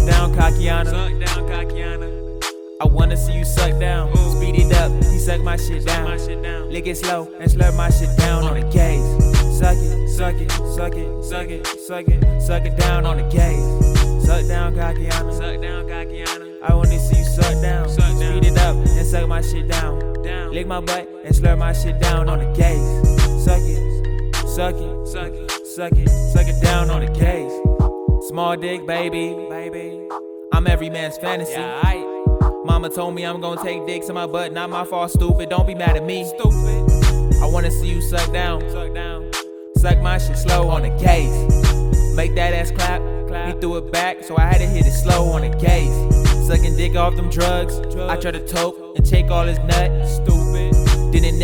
Kakiana. Suck down, Kakiana. I wanna see you suck down. Speed it up, he suck my shit Suck my down. shit down. Lick it slow and slurp my shit down on the gaze. Suck it, suck it, suck it, suck it, suck it, suck it down on the gaze. Suck down, Kakiana. Suck down, Kakiana. I wanna see you suck down. Suck down. Speed it up and suck my shit down. Down. Lick my butt and slurp my shit down on the gaze. Suck it, suck it, Suck it. suck it, suck it down on the gaze. Small dick, baby, baby. I'm every man's fantasy. Yeah, aight. Mama told me I'm gonna take dicks in my butt, not my fault, stupid. Don't be mad at me. Stupid. I wanna see you suck down, Suck down. suck my shit slow on the case. Make that ass clap, Clap. He threw it back, so I had to hit it slow on the case. Sucking dick off them drugs. I try to toke and take all his nut. Stupid.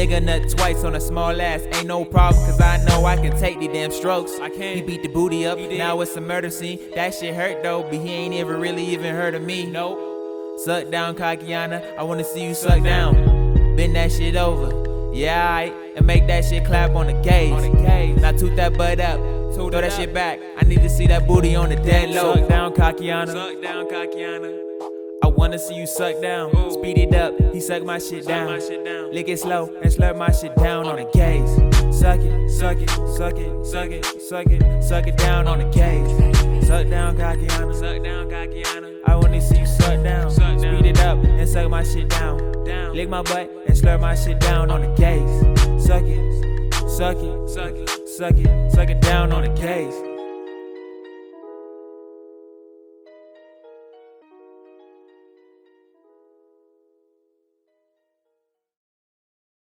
Nigga nut twice on a small ass. Ain't no problem, cause I know I can take these damn strokes. I can. He beat the booty up, now it's a murder scene. That shit hurt though, but he ain't ever really even heard of me. Nope. Suck down, Kakiana. I wanna see you suck down. Bend that shit over. Yeah, alright. And make that shit clap on the gaze. On the gaze. Now toot that butt up. Throw that shit back. I need to see that booty on the dead low. Suck down, Kakiana. Suck down, Kakiana. I wanna see you suck down. Ooh. Speed it up. He suck my shit down. my shit down. Lick it slow and slurp my shit down on the gaze. Suck it, suck it, suck it, suck it, suck it, suck it down on the gaze. Suck down, Kakiana. Suck down, Kakiana. I wanna see you suck down. Suck down. Speed it up and suck my shit down. Down. Lick my butt and slurp my shit down on the gaze. Suck it, suck it, Suck it. suck it, suck it down on the gaze.